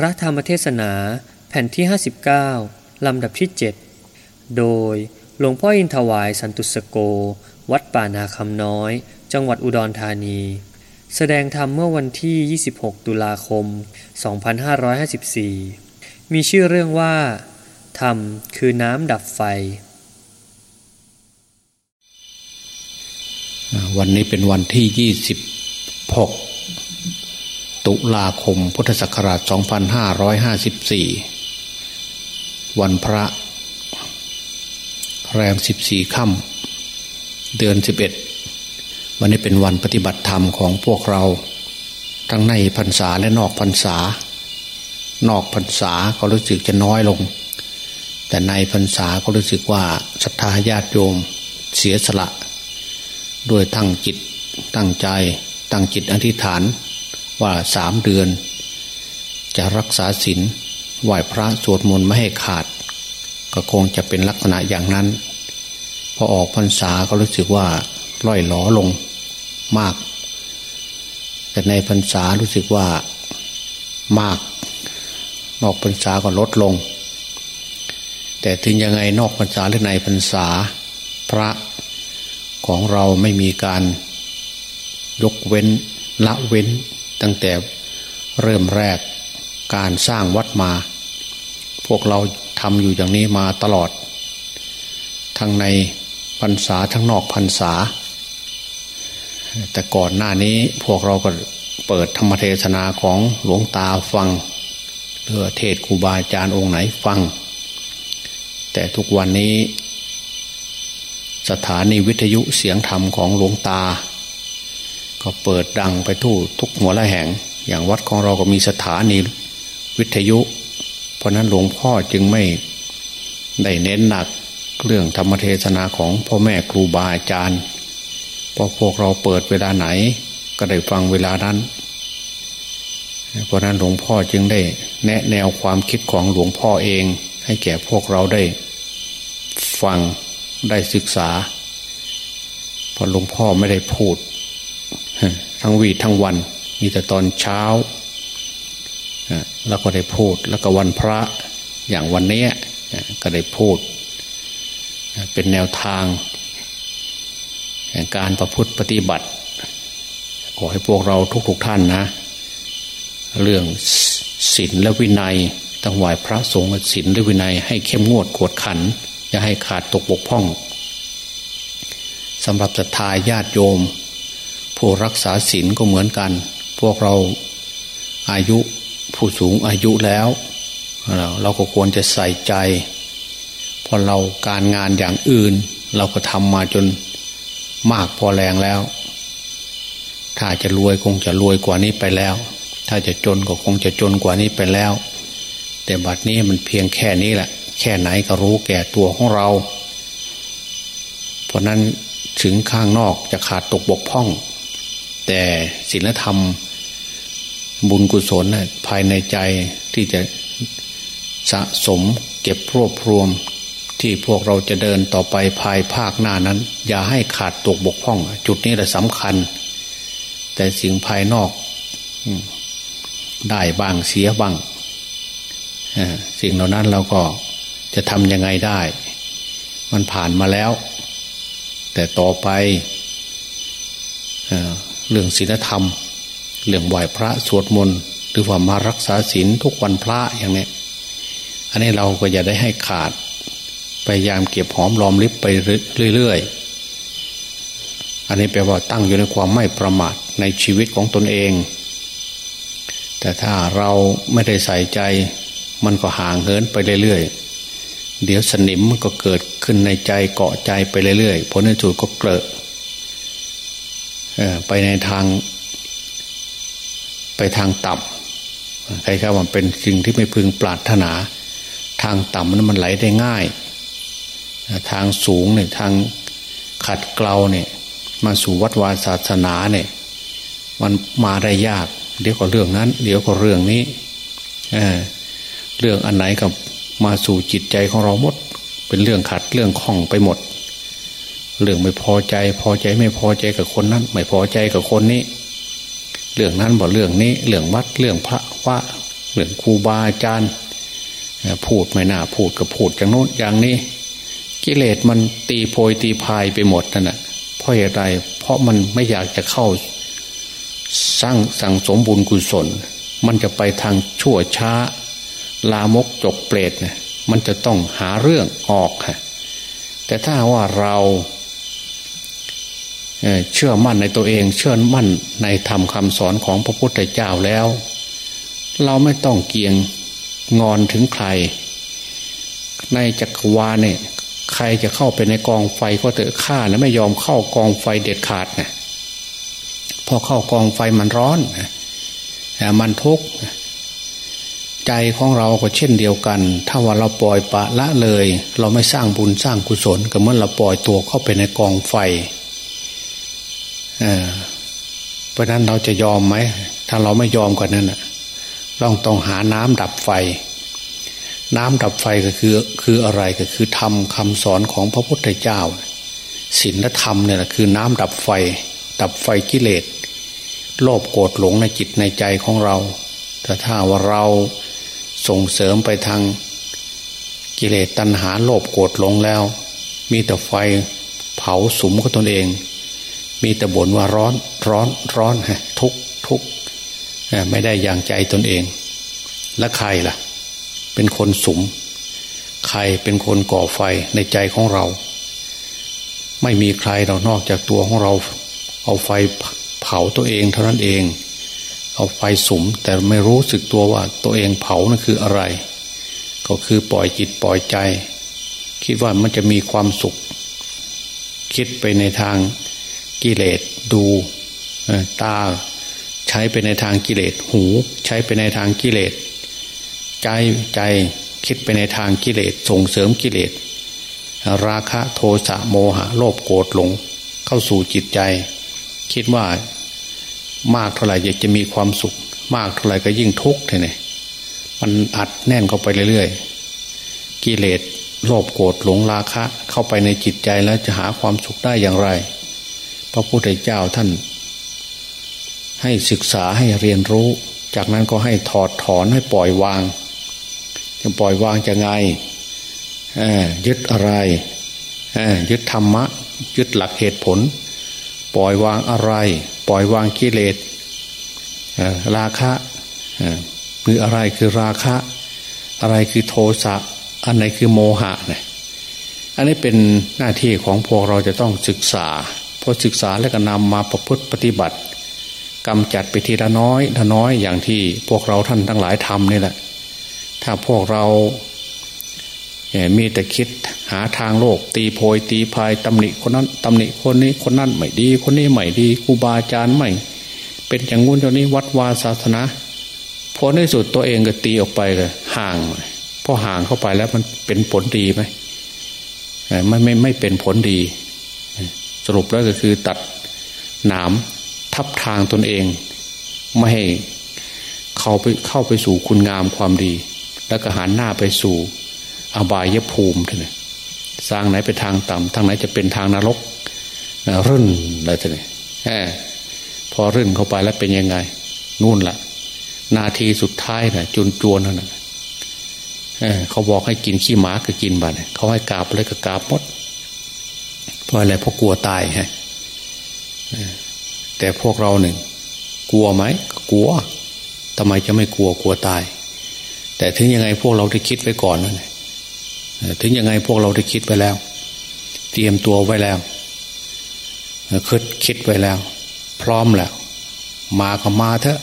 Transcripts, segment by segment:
พระธรรมเทศนาแผ่นที่ 59 ลำดับที่ 7 โดยหลวงพ่ออินทวายสันตุสโก วัดป่านาคำน้อย จังหวัดอุดรธานี แสดงธรรมเมื่อวันที่ 26 ตุลาคม 2554 มีชื่อเรื่องว่า ธรรมคือน้ำดับไฟ วันนี้เป็นวันที่ 26 ตุลาคมพุทธศักราช 2554 วันพระ แรม 14 ค่ำเดือน 11 วันนี้เป็นวันปฏิบัติธรรมของพวกเรา ทั้งในพรรษาและนอกพรรษา นอกพรรษาก็รู้สึกจะน้อยลง แต่ในพรรษาก็รู้สึกว่าศรัทธาญาติโยมเสียสละ ด้วยตั้งจิตตั้งใจตั้งจิตอธิษฐาน ว่าสามเดือน จะรักษาศีลไหวพระสวดมนต์ไม่ให้ขาด ก็คงจะเป็นลักษณะอย่างนั้น พอออกพรรษาก็รู้สึกว่าล่อยหลอลงมาก แต่ในพรรษารู้สึกว่ามาก นอกพรรษาก็ลดลง แต่ถึงยังไงนอกพรรษาหรือในพรรษาพระของเราไม่มีการยกเว้นละเว้น ตั้งแต่เริ่มแรกการสร้างวัดมา พวกเราทำอยู่อย่างนี้มาตลอด ทั้งในพรรษาทั้งนอกพรรษา แต่ก่อนหน้านี้พวกเราก็เปิดธรรมเทศนาของหลวงตาฟังเพื่อเทศครูบาอาจารย์องค์ไหนฟัง แต่ทุกวันนี้ สถานีวิทยุเสียงธรรมของหลวงตา ก็เปิดดังไปทั่วทุกหัวละแห่ง อย่างวัดของเราก็มีสถานีวิทยุ เพราะนั้นหลวงพ่อจึงไม่ได้เน้นหนักเรื่องธรรมเทศนาของพ่อแม่ครูบาอาจารย์เพราะพวกเราเปิดเวลาไหน ก็ได้ฟังเวลานั้น เพราะนั้นหลวงพ่อจึงได้แนะแนวความคิดของหลวงพ่อเอง ให้แก่พวกเราได้ ฟังได้ศึกษาพอหลวงพ่อไม่ได้พูด ทั้งวีทั้งวัน มีแต่ตอนเช้าแล้วก็ได้พูดแล้วก็วันพระอย่างวันนี้ก็ได้พูด เป็นแนวทาง การประพฤติปฏิบัติ ขอให้พวกเราทุกๆทท่านนะ เรื่องศีลและวินัยต้องไหวพระสงฆ์ศีลและวินัย ให้เข้มงวดกวดขัน อย่าให้ขาดตกบกพร่องสำหรับศรัทธาญาติโยม ผู้รักษาศีลก็เหมือนกัน พวกเราอายุผู้สูงอายุแล้ว เราก็ควรจะใส่ใจพอเราการงานอย่างอื่น เราก็ทำมาจนมากพอแรงแล้ว ถ้าจะรวยคงจะรวยกว่านี้ไปแล้ว ถ้าจะจนก็คงจะจนกว่านี้ไปแล้ว แต่บัดนี้มันเพียงแค่นี้แหละ แค่ไหนก็รู้แก่ตัวของเรา เพราะนั้นถึงข้างนอกจะขาดตกบกพร่อง แต่ศีลธรรมบุญกุศลภายในใจที่จะสะสมเก็บรวบรวม ที่พวกเราจะเดินต่อไปภายภาคหน้านั้น อย่าให้ขาดตกบกพร่อง จุดนี้แหละสำคัญ แต่สิ่งภายนอกได้บ้างเสียบ้างสิ่งเหล่านั้นเราก็จะทำยังไงได้ มันผ่านมาแล้ว แต่ต่อไป เรื่องศีลธรรม เรื่องไหวพระสวดมนต์หรือว่ามารักษาศีลทุกวันพระอย่างนี้อันนี้เราก็อย่าได้ให้ขาดพยายามเก็บหอมรอมริบไปเรื่อยๆ อันนี้แปลว่าตั้งอยู่ในความไม่ประมาทในชีวิตของตนเอง แต่ถ้าเราไม่ได้ใส่ใจ มันก็ห่างเหินไปเรื่อยๆ เดี๋ยวสนิมมันก็เกิดขึ้นในใจเกาะใจไปเรื่อยๆ ผลในสุดก็เกลอะ ไปในทาง ไปทางต่ำใครๆว่าเป็นสิ่งที่ไม่พึงปรารถนา ทางต่ำนั้นมันไหลได้ง่าย ทางสูงเนี่ยทางขัดเกลาเนี่ย มาสู่วัดวาศาสนาเนี่ย มันมาได้ยาก เดี๋ยวก็เรื่องนั้น เดี๋ยวก็เรื่องนี้เเรื่องอันไหนกับมาสู่จิตใจของเราหมด เป็นเรื่องขัดเรื่องข้องไปหมด เรื่องไม่พอใจ พอใจไม่พอใจกับคนนั้น ไม่พอใจกับคนนี้ เรื่องนั้นบอกเรื่องนี้ เรื่องวัดเรื่องพระว่าเรื่องครูบาอาจารย์พูดไม่น่าพูดก็พูดอย่างโน้นอย่างนี้ กิเลสมันตีโพยตีพายไปหมดนั่นแหะเพราะเหตุใดเพราะมันไม่อยากจะเข้า สร้างสั่งสมบุญกุศล มันจะไปทางชั่วช้า ลามกจกเปรตเนี่ยมันจะต้องหาเรื่องออกค่ะแต่ถ้าว่าเรา เชื่อมั่นในตัวเอง เชื่อมั่นในธรรมคำสอนของพระพุทธเจ้าแล้ว เราไม่ต้องเกียงงอนถึงใคร ในจักรวาลเนี่ยใครจะเข้าไปในกองไฟก็เถอะข้านะไม่ยอมเข้ากองไฟเด็ดขาดนะพอเข้ากองไฟมันร้อนมันทุกข์ใจของเราก็เช่นเดียวกัน ถ้าว่าเราปล่อยปะละเลย เราไม่สร้างบุญสร้างกุศลก็เมื่อเราปล่อยตัวเข้าไปในกองไฟ เพราะนั้นเราจะยอมไหม ถ้าเราไม่ยอมกว่านั้นเราต้องหาน้ำดับไฟ น้ำดับไฟก็คือคืออะไรก็คือทำคำสอนของพระพุทธเจ้าศีลธรรมเนี่ยแหละคือน้ำดับไฟ ดับไฟกิเลสโลภโกรธหลงในจิตในใจของเรา แต่ถ้าว่าเราส่งเสริมไปทางกิเลสตัณหาโลภโกรธหลงแล้ว มีแต่ไฟเผาสุมกับตนเอง มีแต่บ่นว่าร้อนร้อนร้อนฮะทุกทุกไม่ได้อย่างใจตนเอง และใครล่ะ เป็นคนสุม ใครเป็นคนก่อไฟในใจของเรา ไม่มีใครเรานอกจากตัวของเรา เอาไฟเผาตัวเองเท่านั้นเอง เอาไฟสุม แต่ไม่รู้สึกตัวว่าตัวเองเผานั่นคืออะไร ก็คือปล่อยจิตปล่อยใจ คิดว่ามันจะมีความสุข คิดไปในทาง กิเลสดูตาใช้ไปในทางกิเลสหูใช้ไปในทางกิเลสใจใจคิดไปในทางกิเลสส่งเสริมกิเลสราคะโทสะโมหะโลภโกรธหลง เข้าสู่จิตใจ คิดว่ามากเท่าไหร่อยากจะมีความสุข มากเท่าไหร่ก็ยิ่งทุกข์เลยมันอัดแน่นเข้าไปเรื่อยๆกิเลสโลภโกรธหลงราคะ เข้าไปในจิตใจแล้วจะหาความสุขได้อย่างไร พระพุทธเจ้าท่าน ให้ศึกษาให้เรียนรู้ จากนั้นก็ให้ถอดถอนให้ปล่อยวางจะปล่อยวางจะไงยึดอะไรยึดธรรมะ ยึดหลักเหตุผล ปล่อยวางอะไร ปล่อยวางกิเลสราคะคืออะไรคือราคะ อะไรคือโทสะอันไหนคือโมหะเนี่ยอันนี้เป็นหน้าที่ของพวกเราจะต้องศึกษา พอศึกษาแล้วก็นำมาประพฤติปฏิบัติกำจัดไปทีละน้อยละน้อยอย่างที่พวกเราท่านทั้งหลายทำนี่แหละ ถ้าพวกเรามีแต่คิดหาทางโลก ตีโพยตีพายตำหนิคนนั้นตำหนิคนนี้คนนั้นไม่ดี คนนี้ไม่ดีครูบาอาจารย์ไม่ เป็นอย่างงู้นอย่างนี้วัดวาศาสนาพอในสุดตัวเองก็ตีออกไปเลยห่างพอห่างเข้าไปแล้วมันเป็นผลดีไหมไม่ไม่ไม่เป็นผลดี สรุปแล้วก็คือตัดหนามทับทางตนเอง ไม่ให้เขาไปเข้าไปสู่คุณงามความดี แล้วก็หันหน้าไปสู่อบายภูมิท่านสร้างไหนเป็นทางต่ำทางไหนจะเป็นทางนรกรื่นอะไรท่านพอรื่นเข้าไปแล้วเป็นยังไง นู่นละ่ะ นาทีสุดท้ายนะ่ะจุนจวนนั่นเขาบอกให้กินขี้หมาก็กินบัเขาให้กราบอะไรก็กราบหมด เพราะอะไรเพราะกลัวตายฮะแต่พวกเราหนึ่ง กลัวไหมกลัวทำไมจะไม่กลัวกลัวตาย แต่ถึงยังไงพวกเราได้คิดไว้ก่อนนั่นถึงยังไงพวกเราได้คิดไว้แล้ว เตรียมตัวไว้แล้วคิดคิดไว้แล้ว พร้อมแล้ว มาก็มาเถอะ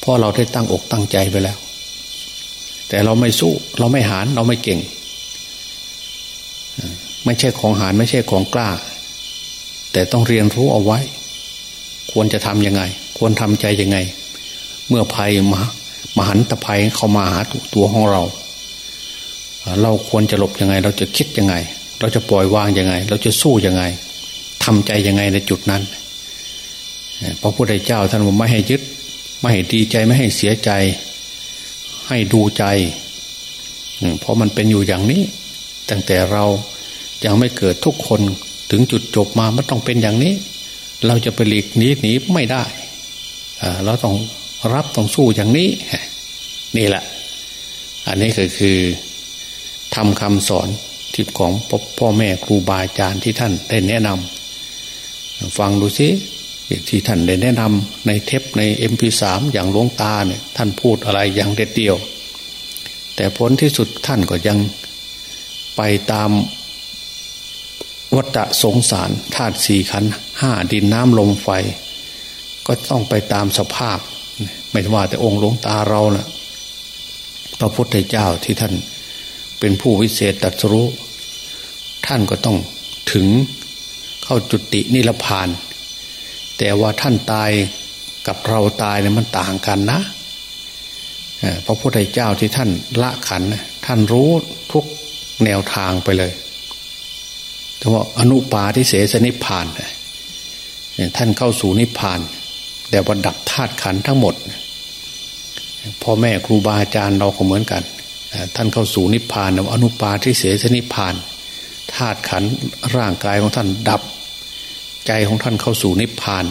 เพราะเราได้ตั้งอกตั้งใจไปแล้ว แต่เราไม่สู้ เราไม่หานเราไม่เก่ง ไม่ใช่ของหานไม่ใช่ของกล้า แต่ต้องเรียนรู้เอาไว้ ควรจะทำยังไง ควรทำใจยังไง เมื่อภัยมามหันตภัยเข้ามาหาตัวของเรา เราควรจะหลบยังไง เราจะคิดยังไง เราจะปล่อยวางยังไง เราจะสู้ยังไงทำใจยังไงในจุดนั้นพระพุทธเจ้าท่านบอกไม่ให้ยึด ไม่ให้ดีใจไม่ให้เสียใจ ให้ดูใจเพราะมันเป็นอยู่อย่างนี้ ตั้งแต่เรา ยังไม่เกิดทุกคนถึงจุดจบมามันต้องเป็นอย่างนี้ เราจะไปหลีกหนีหนีไม่ได้เราต้องรับต้องสู้อย่างนี้ นี่แหละ อันนี้ก็คือทำคำสอนที่ของพ่อแม่ครูบาอาจารย์ที่ท่านได้แนะนำฟังดูสิที่ท่านได้แนะนำในเทปในเอ็มพีสามอย่างหลวงตาเนี่ยท่านพูดอะไรอย่างเด็ดเดียว แต่ผลที่สุดท่านก็ยังไปตาม วัฏสงสารธาตุสี่ขันห้าดินน้ำลมไฟ ก็ต้องไปตามสภาพ ไม่ว่าแต่องค์หลวงตาเรานะ่ะพระพุทธเจ้าที่ท่านเป็นผู้วิเศษตัดรู้ ท่านก็ต้องถึงเข้าจุตินิพพาน แต่ว่าท่านตายกับเราตายเนี่ยมันต่างกันนะพระพุทธเจ้าที่ท่านละขันท่านรู้ทุกแนวทางไปเลย แต่ว่าอนุปาทิเสสนิพานท่านเข้าสู่นิพพาน แต่ว่าดับธาตุขันทั้งหมดพ่อแม่ครูบาอาจารย์เราก็เหมือนกัน ท่านเข้าสู่นิพพานอนุปาทิเสสนิพานธาตุขันร่างกายของท่านดับ ใจของท่านเข้าสู่นิพพาน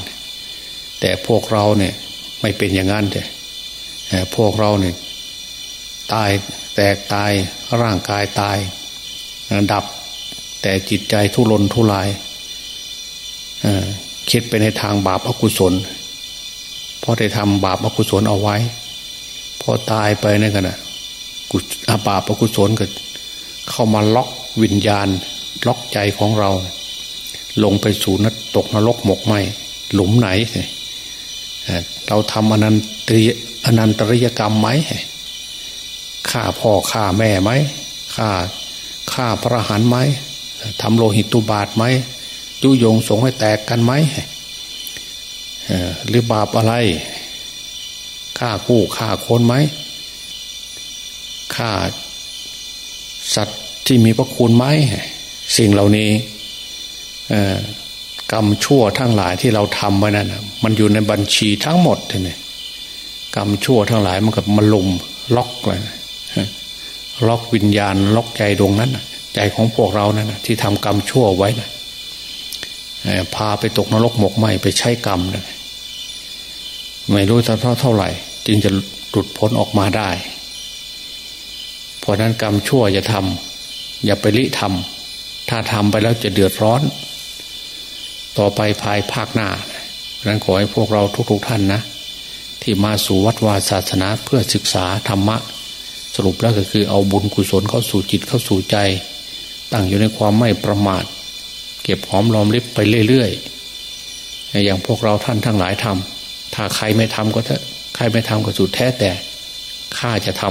แต่พวกเราเนี่ยไม่เป็นอย่างนั้นแต่พวกเราเนี่ยตายแตกตายร่างกายตายดับ แต่จิตใจทุรนทุรายคิดไปในทางบาปอกุศลเพราะได้ทำบาปอกุศลเอาไว้ พอตายไปนั่นกันนะอาบาปอกุศลก็เข้ามาล็อกวิญญาณ ล็อกใจของเรา ลงไปสู่นตกนรกหมกไหมหลุมไหน เราทำอนันตริอนันตริยกรรมไหมฆ่าพ่อฆ่าแม่ไหมฆ่าฆ่าพระหันไหม ทำโลหิตตุบาทไหมยุยงสงให้แตกกันไหมหรือบาปอะไรฆ่าคู่ฆ่าคนไหมฆ่าสัตว์ที่มีพระคุณไหมสิ่งเหล่านี้กรรมชั่วทั้งหลายที่เราทำไว้นั่นมันอยู่ในบัญชีทั้งหมดเลยกรรมชั่วทั้งหลายมันกับมาลุมล็อกเลยล็อกวิญญาณล็อกใจดวงนั้น ใจของพวกเรานะั่นที่ทำกรรมชั่วไว้นะพาไปตกนรกหมกไหมไปใช้กรรมนะไม่รู้เท่าเท่าไหร่ จึงจะหลุดพ้นออกมาได้ เพราะนั้นกรรมชั่วอย่าทำอย่าไปลิทำถ้าทำไปแล้วจะเดือดร้อน ต่อไปภายภาคหน้าเพราะนั้นขอให้พวกเราทุกๆทท่านนะ ที่มาสู่วัดวาศาสนาเพื่อศึกษาธรรมะ สรุปแล้วก็คือเอาบุญกุศลเข้าสู่จิตเข้าสู่ใจ ตั้งอยู่ในความไม่ประมาท เก็บหอมรอมริบไปเรื่อยๆอย่างพวกเราท่านทั้งหลายทำถ้าใครไม่ทำก็ถอะใครไม่ทำก็สุดแท้แต่ข้าจะท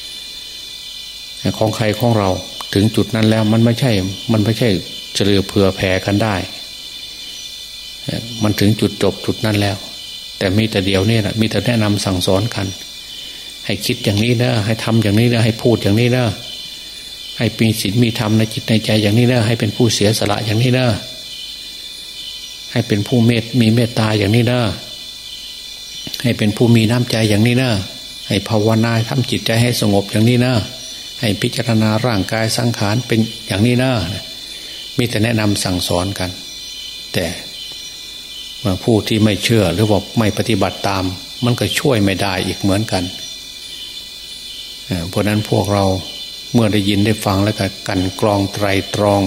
ำของใครของเราถึงจุดนั้นแล้วมันไม่ใช่ มันไม่ใช่เฉลือเผื่อแผ่กันได้ มันถึงจุดจบจุดนั้นแล้ว แต่มีแต่เดียวนี่แหละมีแต่แนะนำสั่งสอนกัน ให้คิดอย่างนี้นะให้ทำอย่างนี้นะให้พูดอย่างนี้นะ ให้ปีศีลมีธรรมในจิตในใจอย่างนี้นะให้เป็นผู้เสียสละอย่างนี้นะให้เป็นผู้เมตมีเมตตาอย่างนี้นะให้เป็นผู้มีน้ำใจอย่างนี้นะให้ภาวนาทำจิตใจให้สงบอย่างนี้นะให้พิจารณาร่างกายสังขารเป็นอย่างนี้นะมีแต่แนะนำสั่งสอนกัน แต่เมื่อผู้ที่ไม่เชื่อหรือว่าไม่ปฏิบัติตาม มันก็ช่วยไม่ได้อีกเหมือนกันเพราะนั้นพวกเรา เมื่อได้ยินได้ฟังแล้วก็กันกรองไตรตรอง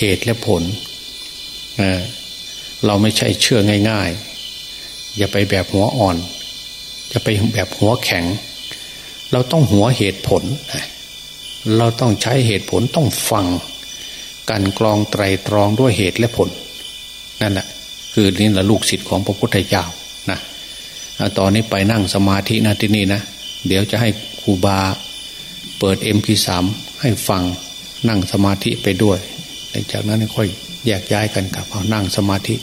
เหตุและผลเเราไม่ใช่เชื่อง่าย ๆ อย่าไปแบบหัวอ่อน จะไปแบบหัวแข็ง เราต้องหัวเหตุผล เราต้องใช้เหตุผลต้องฟัง กันกรองไตรตรองด้วยเหตุและผล นั่นแหละคือนี่แหละลูกศิษย์ของพระพุทธเจ้านะตอนนี้ไปนั่งสมาธินะที่นี่นะ เดี๋ยวจะให้ครูบา เปิดเอ็มพีสามให้ฟังนั่งสมาธิไปด้วย หลังจากนั้นค่อยแยกย้ายกันกลับเอานั่งสมาธิ